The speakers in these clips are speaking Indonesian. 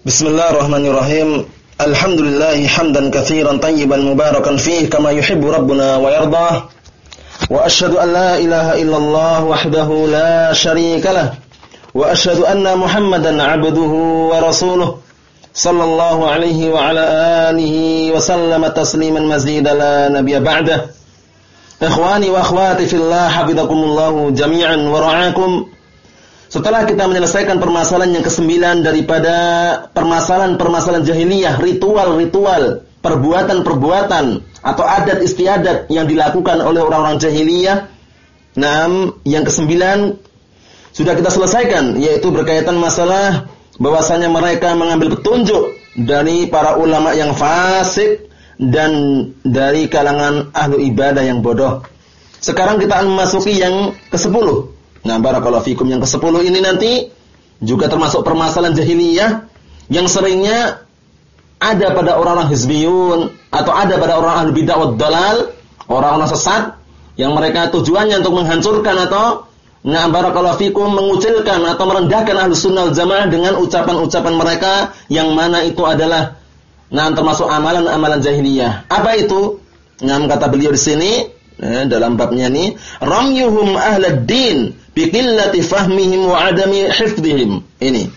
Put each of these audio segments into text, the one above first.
Bismillahirrahmanirrahim. Alhamdulillah hamdan katsiran tayyiban mubarakan fihi kama yuhibbu rabbuna wa yardah. Wa asyhadu an la ilaha illallah wahdahu la syarika lah. Wa asyhadu anna Muhammadan 'abduhu wa rasuluh. Sallallahu alaihi wa ala alihi wa sallama tasliman mazida la nabiyya ba'dah. Ikhwani wa akhwati fillah hafizakumullah jami'an wa ra'akum. Setelah kita menyelesaikan permasalahan yang kesembilan daripada permasalahan-permasalahan jahiliyah, ritual-ritual, perbuatan-perbuatan atau adat istiadat yang dilakukan oleh orang-orang jahiliyah. Nah, yang kesembilan sudah kita selesaikan yaitu berkaitan masalah bahwasanya mereka mengambil petunjuk dari para ulama yang fasik dan dari kalangan ahlu ibadah yang bodoh. Sekarang kita akan memasuki yang ke-10 Nah, barakallahu fikum yang ke-10 ini nanti juga termasuk permasalahan jahiliyah yang seringnya ada pada orang-orang hizbiyun atau ada pada orang ahli bidah wad dalal, orang-orang sesat yang mereka tujuannya untuk menghancurkan atau nah barakallahu fikum mengucilkan atau merendahkan ahli sunnah jamaah dengan ucapan-ucapan mereka yang mana itu adalah nah termasuk amalan-amalan jahiliyah. Apa itu? Nah, kata beliau di sini eh, dalam babnya ini, ramyuhum ahlad din biqillati fahmihim wa adami hifdhihim. Ini.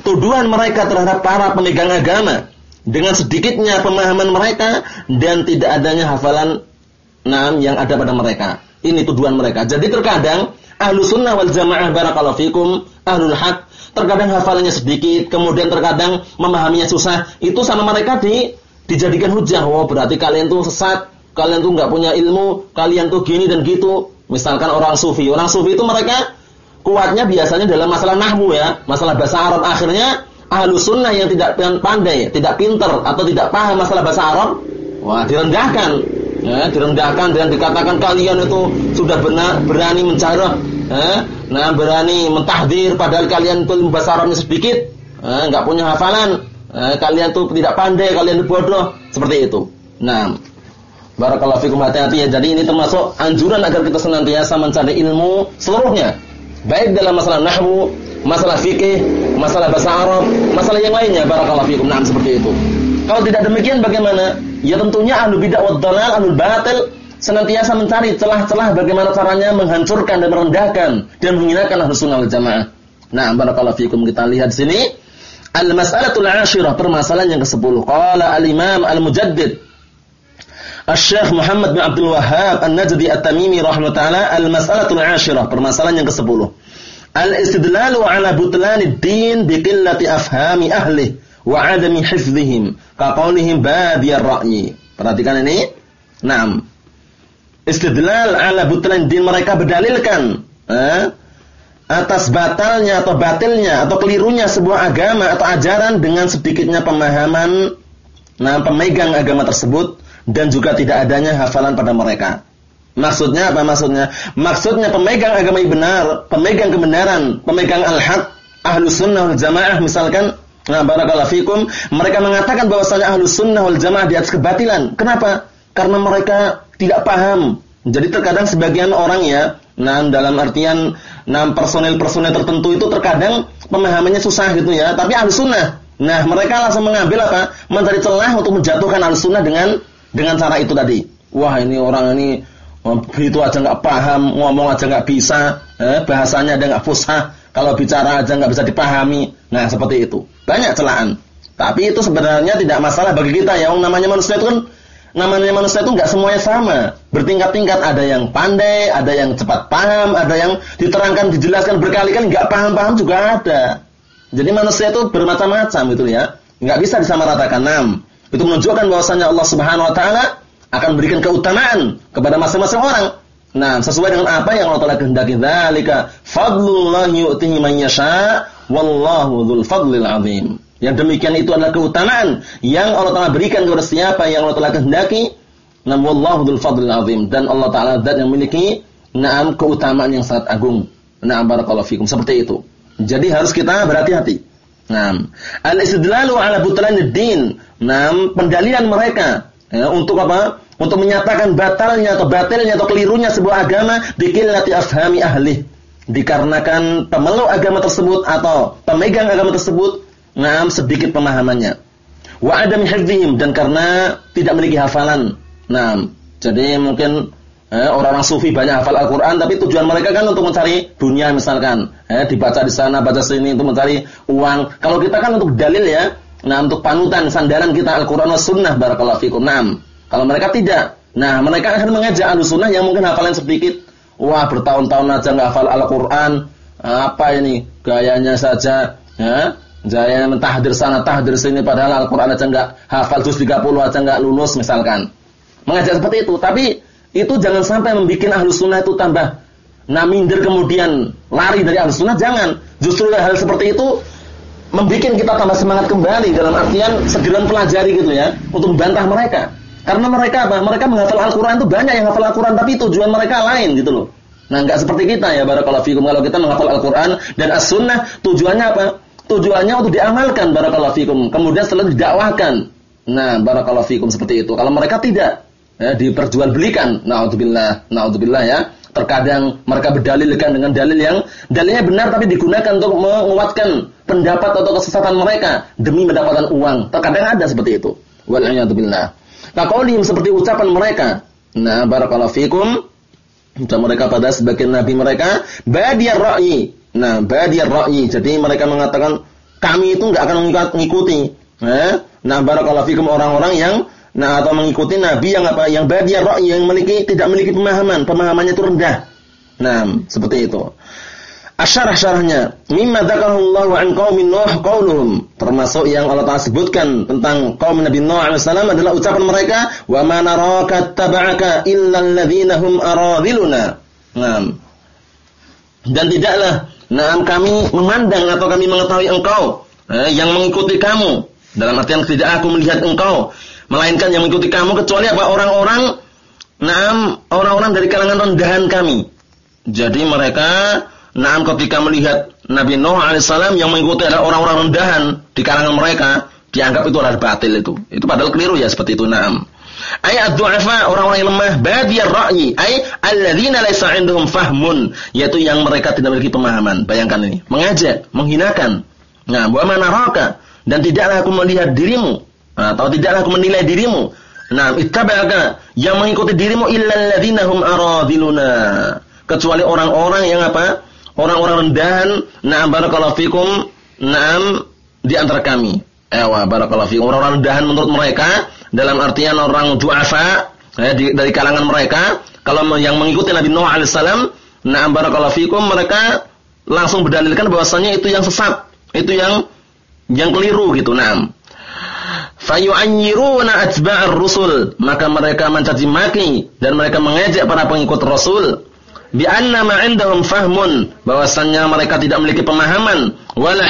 Tuduhan mereka terhadap para pemegang agama dengan sedikitnya pemahaman mereka dan tidak adanya hafalan nam yang ada pada mereka. Ini tuduhan mereka. Jadi terkadang ahlu sunnah wal jamaah barakallahu fikum, ahlul haq, terkadang hafalannya sedikit, kemudian terkadang memahaminya susah. Itu sama mereka di dijadikan hujah. Oh, berarti kalian tuh sesat, kalian tuh nggak punya ilmu, kalian tuh gini dan gitu. Misalkan orang sufi, orang sufi itu mereka kuatnya biasanya dalam masalah nahwu ya, masalah bahasa Arab. Akhirnya ahlu sunnah yang tidak pandai, tidak pinter atau tidak paham masalah bahasa Arab, wah direndahkan, ya, direndahkan dan dikatakan kalian itu sudah benar, berani mencara, ya, nah berani mentahdir padahal kalian itu bahasa Arabnya sedikit, ya, nggak punya hafalan, ya, kalian tuh tidak pandai, kalian bodoh, seperti itu. Nah, Barakallahu fikum hati-hati ya. Jadi ini termasuk anjuran agar kita senantiasa mencari ilmu seluruhnya. Baik dalam masalah nahwu, masalah fikih, masalah bahasa Arab, masalah yang lainnya. Barakallahu fikum. Nah, seperti itu. Kalau tidak demikian bagaimana? Ya tentunya ahlu bid'ah wad dalal, ahlu batil senantiasa mencari celah-celah bagaimana caranya menghancurkan dan merendahkan dan menghinakan ahlu sunnah jamaah. Nah, barakallahu fikum kita lihat sini al-mas'alatul 'ashirah, permasalahan yang ke-10. Qala al-Imam al-Mujaddid Asy-Syaikh Muhammad bin Abdul Wahhab An-Najdi At-Tamimi rahimahullah al-mas'alatul 'ashirah, permasalahan yang ke-10. Al-istidlalu 'ala butlanid din bi qillati afhami ahli wa 'adami hifdhihim ka qaulihim badiyar ra'yi. Perhatikan ini. Naam. Istidlal 'ala butlan din mereka berdalilkan eh, atas batalnya atau batilnya atau kelirunya sebuah agama atau ajaran dengan sedikitnya pemahaman nah pemegang agama tersebut dan juga tidak adanya hafalan pada mereka. Maksudnya apa maksudnya? Maksudnya pemegang agama yang benar, pemegang kebenaran, pemegang al-haq, ahlu sunnah wal jamaah misalkan, nah barakallahu fikum, mereka mengatakan bahwasanya ahlu sunnah wal jamaah di atas kebatilan. Kenapa? Karena mereka tidak paham. Jadi terkadang sebagian orang ya, nah dalam artian nah personel-personel tertentu itu terkadang pemahamannya susah gitu ya, tapi ahlu sunnah. Nah mereka langsung mengambil apa? Mencari celah untuk menjatuhkan ahlu sunnah dengan dengan cara itu tadi. Wah ini orang ini begitu aja nggak paham, ngomong aja nggak bisa, eh, bahasanya ada nggak fusah, kalau bicara aja nggak bisa dipahami. Nah seperti itu. Banyak celaan. Tapi itu sebenarnya tidak masalah bagi kita ya. Yang namanya manusia itu kan namanya manusia itu nggak semuanya sama. Bertingkat-tingkat ada yang pandai, ada yang cepat paham, ada yang diterangkan, dijelaskan berkali-kali nggak paham-paham juga ada. Jadi manusia itu bermacam-macam itu ya. Nggak bisa disamaratakan. Nam. Itu menunjukkan bahwasanya Allah Subhanahu wa taala akan berikan keutamaan kepada masing-masing orang. Nah, sesuai dengan apa yang Allah Taala kehendaki. Dzalika fadlullah yu'tihi man yasha wallahu dzul fadlil azim. Yang demikian itu adalah keutamaan yang Allah Taala berikan kepada siapa yang Allah Taala kehendaki. Nam wallahu dzul fadlil azim dan Allah Taala zat yang memiliki na'am keutamaan yang sangat agung. Na'am barakallahu fikum. Seperti itu. Jadi harus kita berhati-hati. Naam. Al-istidlalu ala butlanid din. Naam, pendalilan mereka ya, untuk apa? Untuk menyatakan batalnya atau batilnya atau kelirunya sebuah agama bikillati afhami ahli. Dikarenakan pemeluk agama tersebut atau pemegang agama tersebut nah sedikit pemahamannya. Wa adam hifdzihim dan karena tidak memiliki hafalan. Nah, jadi mungkin orang-orang sufi banyak hafal Al-Qur'an tapi tujuan mereka kan untuk mencari dunia misalkan. Eh, dibaca di sana, baca sini untuk mencari uang. Kalau kita kan untuk dalil ya. Nah, untuk panutan sandaran kita Al-Qur'an was sunnah barakallahu fikum. Nah, kalau mereka tidak. Nah, mereka akan mengajak Ahlussunnah yang mungkin hafalan sedikit. Wah, bertahun-tahun aja nggak hafal Al-Qur'an. Apa ini? Gayanya saja, ya Jaya mentahdir sana, tahdir sini padahal Al-Qur'an aja enggak hafal juz 30 aja enggak lulus misalkan. Mengajar seperti itu, tapi itu jangan sampai membuat ahlu sunnah itu tambah nah minder kemudian lari dari ahlu sunnah, jangan. Justru hal seperti itu membuat kita tambah semangat kembali dalam artian segera pelajari gitu ya, untuk membantah mereka. Karena mereka apa? Mereka menghafal Al-Quran itu banyak yang hafal Al-Quran, tapi tujuan mereka lain gitu loh. Nah, enggak seperti kita ya, barakallahu fikum. Kalau kita menghafal Al-Quran dan As-Sunnah, tujuannya apa? tujuannya untuk diamalkan barakallahu fikum. Kemudian setelah didakwahkan. Nah, barakallahu fikum seperti itu. Kalau mereka tidak ya, diperjualbelikan. Nauzubillah, naudzubillah ya. Terkadang mereka berdalilkan dengan dalil yang dalilnya benar tapi digunakan untuk menguatkan pendapat atau kesesatan mereka demi mendapatkan uang. Terkadang ada seperti itu. Wal billah. Nah, qaulihim seperti ucapan mereka. Nah, barakallahu fikum. Ucapan mereka pada sebagian nabi mereka, badiyar ra'yi, Nah, badiyar ra'yi. Jadi mereka mengatakan kami itu enggak akan mengikuti. Eh? Nah, barakallahu fikum orang-orang yang nah atau mengikuti nabi yang apa? Yang badiyar ra'yi yang memiliki tidak memiliki pemahaman, pemahamannya itu rendah. Nah, seperti itu. Asyarah-syarahnya, mimma dzakarallahu an qaumin Nuh qauluhum, termasuk yang Allah Taala sebutkan tentang kaum Nabi Nuh alaihi salam adalah ucapan mereka, wa ma naraka taba'aka illa alladziina hum aradhiluna. Nah, dan tidaklah Nah, kami memandang atau kami mengetahui engkau eh, yang mengikuti kamu. Dalam artian tidak aku melihat engkau, melainkan yang mengikuti kamu kecuali apa orang-orang Naam orang-orang dari kalangan rendahan kami. Jadi mereka Naam ketika melihat Nabi Nuh alaihissalam yang mengikuti adalah orang-orang rendahan di kalangan mereka, dianggap itu adalah batil itu. Itu padahal keliru ya seperti itu. Naam. Ay ad-du'afa orang-orang yang lemah, badiyar ra'yi, ay alladzina laisa 'indahum fahmun, yaitu yang mereka tidak memiliki pemahaman. Bayangkan ini, mengajak, menghinakan. Nah, wa manaraka dan tidaklah aku melihat dirimu atau tidaklah aku menilai dirimu. Nah, ittaba'aka yang mengikuti dirimu illal ladzina hum aradiluna. Kecuali orang-orang yang apa? Orang-orang rendahan, na'am barakallahu fikum, na'am di antara kami. Ewa barakallahu fikum. Orang-orang rendahan menurut mereka dalam artian orang du'afa ya, dari kalangan mereka kalau yang mengikuti Nabi Nuh alaihissalam na'am barakallahu fikum mereka langsung berdalilkan bahwasanya itu yang sesat itu yang yang keliru gitu na'am fayu'ayyiruna atba'ar rusul. Maka mereka mencaci maki dan mereka mengejek para pengikut rasul. Bi anna indahum fahmun. Bahwasannya mereka tidak memiliki pemahaman. Wala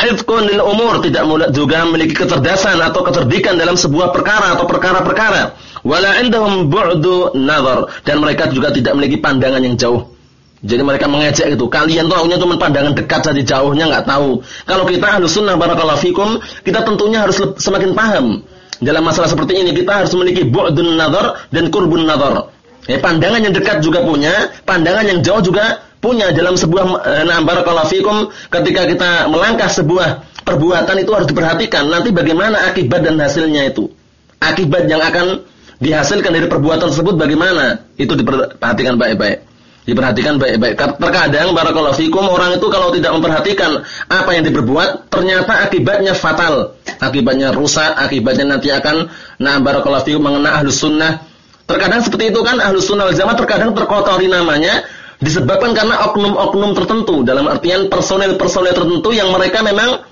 lil umur. Tidak juga memiliki kecerdasan atau kecerdikan dalam sebuah perkara atau perkara-perkara. Wala indahum bu'du nazar. Dan mereka juga tidak memiliki pandangan yang jauh. Jadi mereka mengejek itu. Kalian tuh hanya cuma pandangan dekat saja jauhnya nggak tahu. Kalau kita harus sunnah barakallahu fikum kita tentunya harus semakin paham dalam masalah seperti ini kita harus memiliki bu'dun nazar dan kurbun nazar Ya, pandangan yang dekat juga punya, pandangan yang jauh juga punya dalam sebuah eh, na'am barakallahu fikum ketika kita melangkah sebuah perbuatan itu harus diperhatikan nanti bagaimana akibat dan hasilnya itu. Akibat yang akan dihasilkan dari perbuatan tersebut bagaimana? Itu diperhatikan baik-baik. Diperhatikan baik-baik. Terkadang barakallahu fikum orang itu kalau tidak memperhatikan apa yang diperbuat, ternyata akibatnya fatal. Akibatnya rusak, akibatnya nanti akan na'am barakallahu fikum mengena ahlus sunnah Terkadang seperti itu kan ahlus sunnah jamaah terkadang terkotori namanya disebabkan karena oknum-oknum tertentu dalam artian personel-personel tertentu yang mereka memang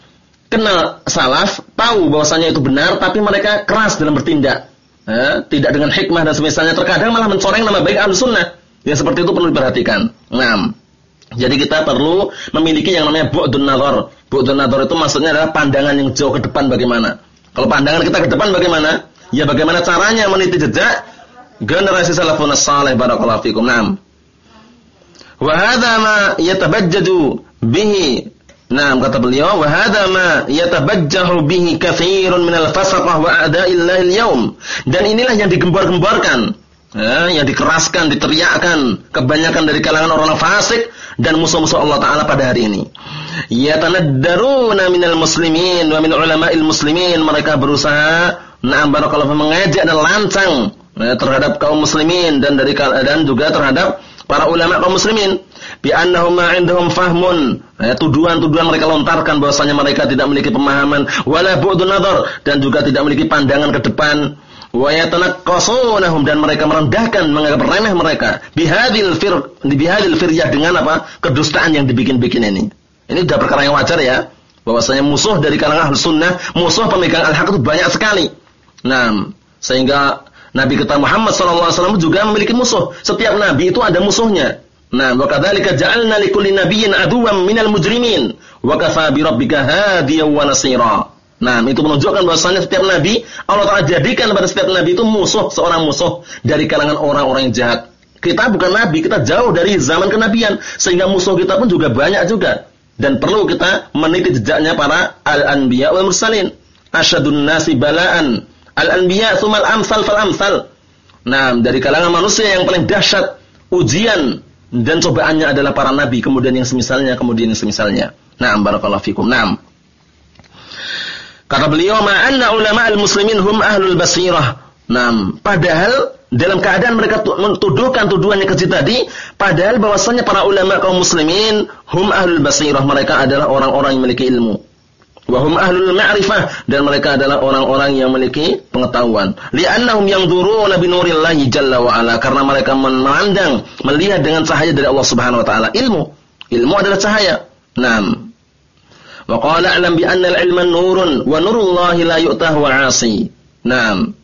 kenal salaf, tahu bahwasanya itu benar tapi mereka keras dalam bertindak. Eh, tidak dengan hikmah dan semisalnya terkadang malah mencoreng nama baik ahlus sunnah. Ya seperti itu perlu diperhatikan. Nah, jadi kita perlu memiliki yang namanya bu'dun nazar. Bu'dun nazar itu maksudnya adalah pandangan yang jauh ke depan bagaimana. Kalau pandangan kita ke depan bagaimana? Ya bagaimana caranya meniti jejak generasi salafun salih barakallahu fikum. Naam. Wa hadha ma yatabajjaju bihi Naam kata beliau, wa hadha ma yatabajjahu bihi katsirun minal fasaqah wa a'da'illahi al-yawm. Dan inilah yang digembar-gemborkan ya, yang dikeraskan, diteriakkan kebanyakan dari kalangan orang-orang fasik dan musuh-musuh Allah taala pada hari ini. Yatanaddaruna minal muslimin wa min ulama'il muslimin. Mereka berusaha na'am barakallahu mengajak dan lancang ya, terhadap kaum muslimin dan dari dan juga terhadap para ulama kaum muslimin. Bi annahum ma indahum fahmun ya, tuduhan-tuduhan mereka lontarkan bahwasanya mereka tidak memiliki pemahaman wala bu'dun nadar dan juga tidak memiliki pandangan ke depan wa dan mereka merendahkan menganggap remeh mereka. Bihadil fir bihadil firyah dengan apa? Kedustaan yang dibikin-bikin ini. Ini sudah perkara yang wajar ya. Bahwasanya musuh dari kalangan Ahlus Sunnah musuh pemegang al-haq itu banyak sekali. Nah sehingga Nabi kita Muhammad SAW juga memiliki musuh. Setiap nabi itu ada musuhnya. Nah, wa kadzalika ja'alna likulli nabiyyin aduwwan minal mujrimin. Wa kafa bi rabbika hadiyan wa nasira. Nah, itu menunjukkan bahwasanya setiap nabi Allah Taala jadikan pada setiap nabi itu musuh, seorang musuh dari kalangan orang-orang yang jahat. Kita bukan nabi, kita jauh dari zaman kenabian sehingga musuh kita pun juga banyak juga. Dan perlu kita meniti jejaknya para al-anbiya wal mursalin. Asyadun nasi bala'an al-anbiya tsumal amsal fal amsal. Nah, dari kalangan manusia yang paling dahsyat ujian dan cobaannya adalah para nabi, kemudian yang semisalnya, kemudian yang semisalnya. Nah, barakallahu fikum. Naam. Kata beliau, "Ma'anna ulama al-muslimin hum ahlul basirah." Nah, padahal dalam keadaan mereka mentuduhkan tuduhannya kecil tadi, padahal bahwasanya para ulama kaum muslimin hum ahlul basirah, mereka adalah orang-orang yang memiliki ilmu. Wahum ahlul ma'rifah dan mereka adalah orang-orang yang memiliki pengetahuan. Li'annahum yanzuruna bi nurillahi jalla wa ala karena mereka memandang, melihat dengan cahaya dari Allah Subhanahu wa taala. Ilmu. Ilmu adalah cahaya. Naam. Wa qala a'lam bi anna al-ilma nurun wa nurullahi la yu'tahu 'asi. Naam.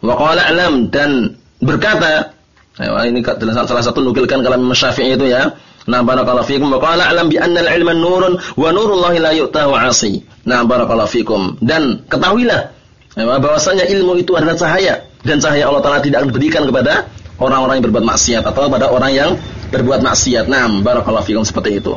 Wa qala a'lam dan berkata, ini salah satu nukilkan kalam Syafi'i itu ya. Nah, barakallahu fikum. Wa qala a'lam bi anna al-ilma nurun wa nurullahi la yu'tahu 'asi. Nah, barakallahu fikum. Dan ketahuilah bahwasanya ilmu itu adalah cahaya dan cahaya Allah Taala tidak akan diberikan kepada orang-orang yang berbuat maksiat atau pada orang yang berbuat maksiat. Nah, barakallahu fikum seperti itu.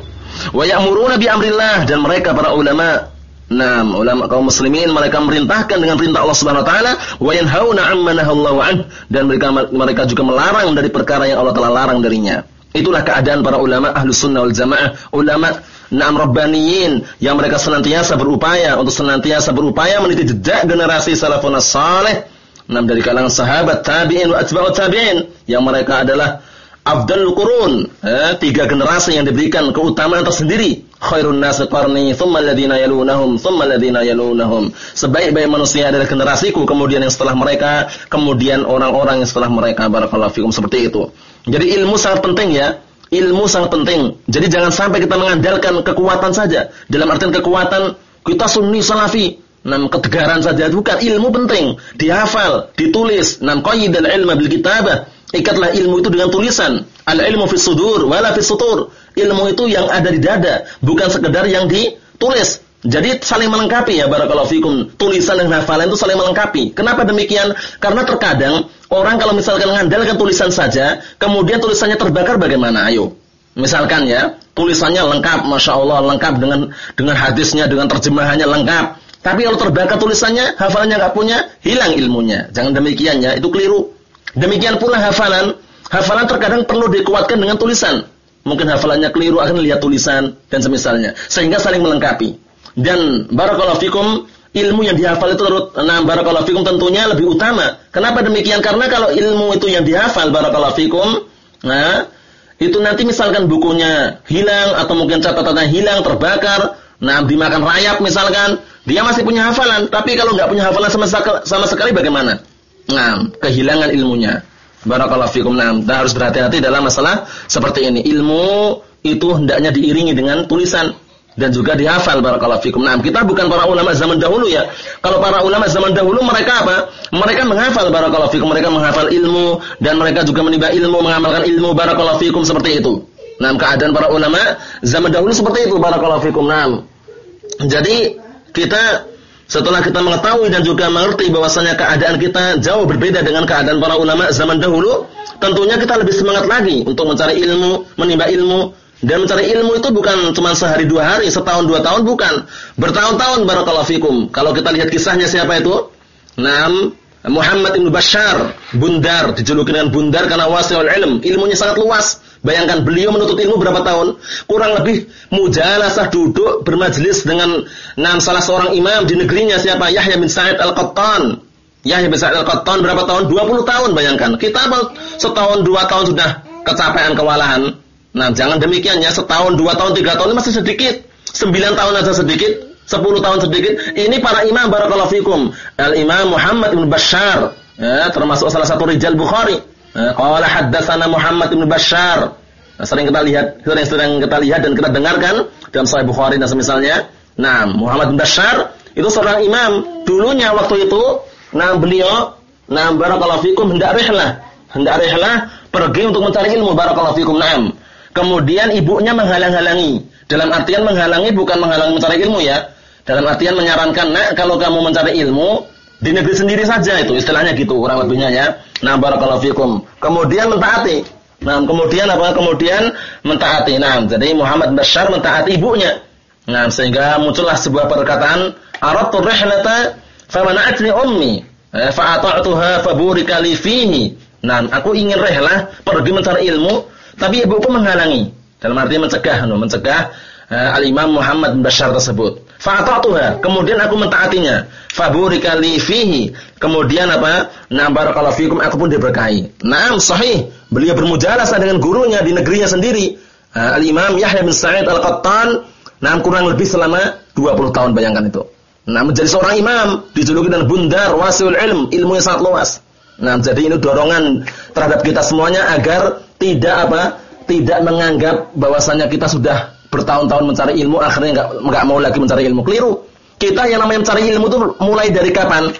Wa ya'muruna bi amrillah dan mereka para ulama Nah, ulama kaum muslimin mereka merintahkan dengan perintah Allah Subhanahu wa taala wa yanhauna 'amma nahallahu an dan mereka mereka juga melarang dari perkara yang Allah telah larang darinya. Itulah keadaan para ulama ahlu sunnah wal jamaah, ulama Naam Rabbaniyin yang mereka senantiasa berupaya untuk senantiasa berupaya meniti jejak generasi salafun saleh. Naam dari kalangan sahabat tabi'in wa atba'ut tabi'in yang mereka adalah afdal qurun, eh, tiga generasi yang diberikan keutamaan tersendiri. Khairun nasi qarni, thumma alladhina yalunahum, thumma alladhina yalunahum. Sebaik-baik manusia adalah generasiku, kemudian yang setelah mereka, kemudian orang-orang yang setelah mereka. Barakallahu fikum seperti itu. Jadi ilmu sangat penting ya. Ilmu sangat penting. Jadi jangan sampai kita mengandalkan kekuatan saja. Dalam artian kekuatan kita sunni salafi, Nam ketegaran saja bukan ilmu penting, dihafal, ditulis, nam qayyidal ilma bil kitabah Ikatlah ilmu itu dengan tulisan. Al-ilmu fis sudur wala fis sutur. Ilmu itu yang ada di dada, bukan sekedar yang ditulis. Jadi saling melengkapi ya barakallahu fikum. Tulisan dan hafalan itu saling melengkapi. Kenapa demikian? Karena terkadang orang kalau misalkan mengandalkan tulisan saja, kemudian tulisannya terbakar bagaimana? Ayo. Misalkan ya, tulisannya lengkap, masya Allah lengkap dengan dengan hadisnya, dengan terjemahannya lengkap. Tapi kalau terbakar tulisannya, hafalannya nggak punya, hilang ilmunya. Jangan demikian ya, itu keliru. Demikian pula hafalan. Hafalan terkadang perlu dikuatkan dengan tulisan. Mungkin hafalannya keliru akan lihat tulisan dan semisalnya. Sehingga saling melengkapi. Dan barakallahu fikum ilmu yang dihafal itu nah barakallahu fikum tentunya lebih utama. Kenapa demikian? Karena kalau ilmu itu yang dihafal barakallahu fikum, nah itu nanti misalkan bukunya hilang atau mungkin catatannya hilang, terbakar, nah dimakan rayap misalkan, dia masih punya hafalan, tapi kalau nggak punya hafalan sama, sama sekali bagaimana? Nah, kehilangan ilmunya. Barakallahu fikum. Nah, kita harus berhati-hati dalam masalah seperti ini. Ilmu itu hendaknya diiringi dengan tulisan dan juga dihafal barakallahu fikum. Nah, kita bukan para ulama zaman dahulu ya. Kalau para ulama zaman dahulu mereka apa? Mereka menghafal barakallahu fikum, mereka menghafal ilmu dan mereka juga menimba ilmu, mengamalkan ilmu barakallahu fikum seperti itu. Nah, keadaan para ulama zaman dahulu seperti itu barakallahu fikum. Nah, jadi kita setelah kita mengetahui dan juga mengerti bahwasanya keadaan kita jauh berbeda dengan keadaan para ulama zaman dahulu, tentunya kita lebih semangat lagi untuk mencari ilmu, menimba ilmu, dan mencari ilmu itu bukan cuma sehari dua hari, setahun dua tahun bukan. Bertahun-tahun barakallahu fikum. Kalau kita lihat kisahnya siapa itu? Nam Muhammad bin Bashar, Bundar, dijuluki dengan Bundar karena wasiul ilm, ilmunya sangat luas. Bayangkan beliau menuntut ilmu berapa tahun? Kurang lebih mujalasah duduk bermajlis dengan enam salah seorang imam di negerinya siapa? Yahya bin Sa'id Al-Qattan. Yahya bin Sa'id Al-Qattan berapa tahun? 20 tahun bayangkan. Kita setahun dua tahun sudah kecapean kewalahan. Nah, jangan demikian ya, setahun, dua tahun, tiga tahun masih sedikit. Sembilan tahun aja sedikit, 10 tahun sedikit. Ini para imam barakallahu fikum. Al-Imam Muhammad bin Bashar, ya, termasuk salah satu rijal Bukhari. Ya, haddatsana Muhammad bin Bashar. Nah, sering kita lihat, sering sering kita lihat dan kita dengarkan dalam Sahih Bukhari dan semisalnya. Nah, Muhammad bin Bashar itu seorang imam. Dulunya waktu itu, nah beliau, nah barakallahu fikum hendak rihlah. Hendak rihlah pergi untuk mencari ilmu barakallahu fikum. Naam. Kemudian ibunya menghalang-halangi. Dalam artian menghalangi bukan menghalangi mencari ilmu ya. Dalam artian menyarankan, nak kalau kamu mencari ilmu di negeri sendiri saja itu istilahnya gitu kurang lebihnya ya. Nah barakallahu fikum. Kemudian mentaati. Nah kemudian apa? Kemudian mentaati. Nah jadi Muhammad Bashar mentaati ibunya. Nah sehingga muncullah sebuah perkataan Aradtu rihlata famana'atni ummi eh, fa'ata'tuha faburika li fihi. Nah aku ingin rehlah pergi mencari ilmu tapi ibuku menghalangi. Dalam arti mencegah, mencegah uh, Al-Imam Muhammad bin Bashar tersebut. Fa'ata'tuha, kemudian aku mentaatinya. Faburika li fihi. Kemudian apa? Na barakallahu fikum, aku pun diberkahi. Naam, sahih. Beliau bermujalasah dengan gurunya di negerinya sendiri. Uh, Al-Imam Yahya bin Sa'id Al-Qattan, naam kurang lebih selama 20 tahun bayangkan itu. Nah, menjadi seorang imam, dijuluki dengan bundar, wasiul ilm, ilmunya sangat luas. Nah, jadi ini dorongan terhadap kita semuanya agar tidak apa? Tidak menganggap bahwasanya kita sudah bertahun-tahun mencari ilmu akhirnya nggak nggak mau lagi mencari ilmu. Keliru. Kita yang namanya mencari ilmu itu mulai dari kapan?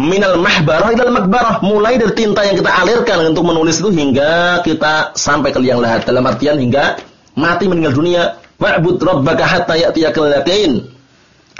Minal mahbarah ilal makbarah. Mulai dari tinta yang kita alirkan untuk menulis itu hingga kita sampai ke liang lahat. Dalam artian hingga mati meninggal dunia. Wa'bud rabbaka hatta ya'tiyakal yaqin.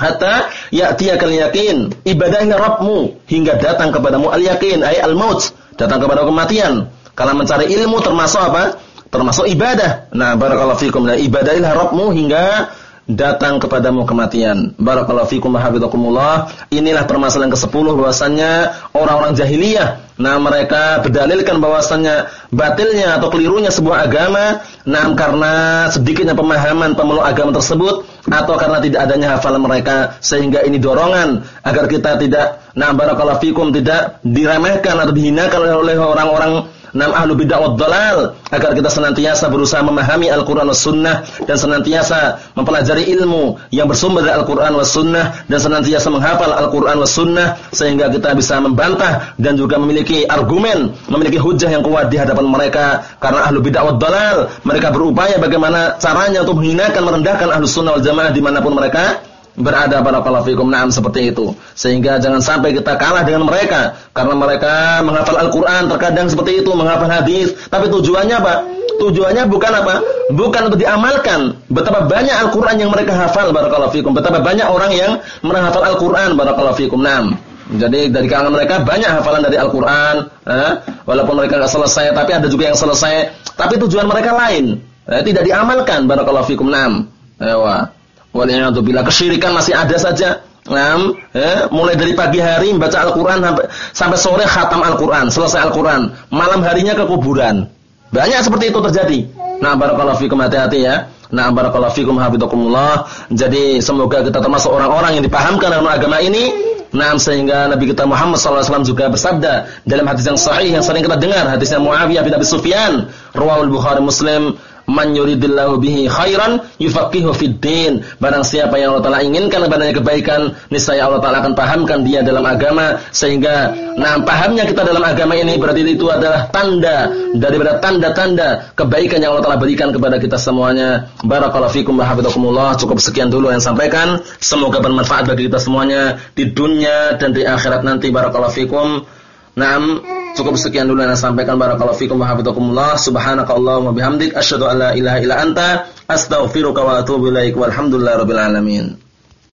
Hatta ya'tiyakal yaqin. Ibadahnya rabbmu hingga datang kepadamu al yaqin ay al maut datang kepada kematian. Karena mencari ilmu termasuk apa termasuk ibadah. Nah, barakallahu fikum. Nah, ibadahilah Rabbmu hingga datang kepadamu kematian. Barakallahu fikum hafizakumullah. Inilah permasalahan ke-10 bahwasannya orang-orang jahiliyah nah mereka berdalilkan bahwasannya batilnya atau kelirunya sebuah agama nah karena sedikitnya pemahaman pemeluk agama tersebut atau karena tidak adanya hafalan mereka sehingga ini dorongan agar kita tidak nah barakallahu fikum tidak diremehkan atau dihinakan oleh orang-orang Nam ahlu bid'ah wad dalal. Agar kita senantiasa berusaha memahami Al-Qur'an was sunnah dan senantiasa mempelajari ilmu yang bersumber dari Al-Qur'an was sunnah dan senantiasa menghafal Al-Qur'an was sunnah sehingga kita bisa membantah dan juga memiliki argumen, memiliki hujah yang kuat di hadapan mereka. Karena ahlu bid'ah wad dalal mereka berupaya bagaimana caranya untuk menghinakan merendahkan ahlu sunnah wal jamaah di mana pun mereka berada barakallahu fikum na'am seperti itu. Sehingga jangan sampai kita kalah dengan mereka karena mereka menghafal Al-Qur'an terkadang seperti itu, menghafal hadis, tapi tujuannya apa? Tujuannya bukan apa? Bukan untuk diamalkan. Betapa banyak Al-Qur'an yang mereka hafal barakallahu fikum. Betapa banyak orang yang menghafal Al-Qur'an barakallahu fikum. Naam. Jadi dari kalangan mereka banyak hafalan dari Al-Qur'an, eh? walaupun mereka enggak selesai, tapi ada juga yang selesai, tapi tujuan mereka lain. Eh, tidak diamalkan barakallahu fikum. Naam. Wah. Waliyadzubillah kesyirikan masih ada saja. Nah, eh, mulai dari pagi hari membaca Al-Qur'an sampai, sampai sore khatam Al-Qur'an, selesai Al-Qur'an. Malam harinya ke kuburan. Banyak seperti itu terjadi. Nah, barakallahu fikum hati-hati ya. Nah, barakallahu fikum hafizakumullah. Jadi semoga kita termasuk orang-orang yang dipahamkan dalam agama ini. Nah, sehingga Nabi kita Muhammad SAW juga bersabda dalam hadis yang sahih yang sering kita dengar, hadisnya Muawiyah bin Abi Sufyan, riwayat Bukhari Muslim, Man yuridillahu bihi khairan yufaqihu fid din. Barang siapa yang Allah Taala inginkan kepadanya kebaikan, niscaya Allah Taala akan pahamkan dia dalam agama sehingga nah pahamnya kita dalam agama ini berarti itu adalah tanda daripada tanda-tanda kebaikan yang Allah Taala berikan kepada kita semuanya. Barakallahu fikum wa hafizakumullah. Cukup sekian dulu yang sampaikan. Semoga bermanfaat bagi kita semuanya di dunia dan di akhirat nanti. Barakallahu fikum. Naam, cukup sekian dulu yang sampaikan barakallahu fikum wa hafizakumullah. Subhanakallahumma bihamdik asyhadu an la ilaha illa anta astaghfiruka wa atubu ilaik. Walhamdulillahirabbil alamin.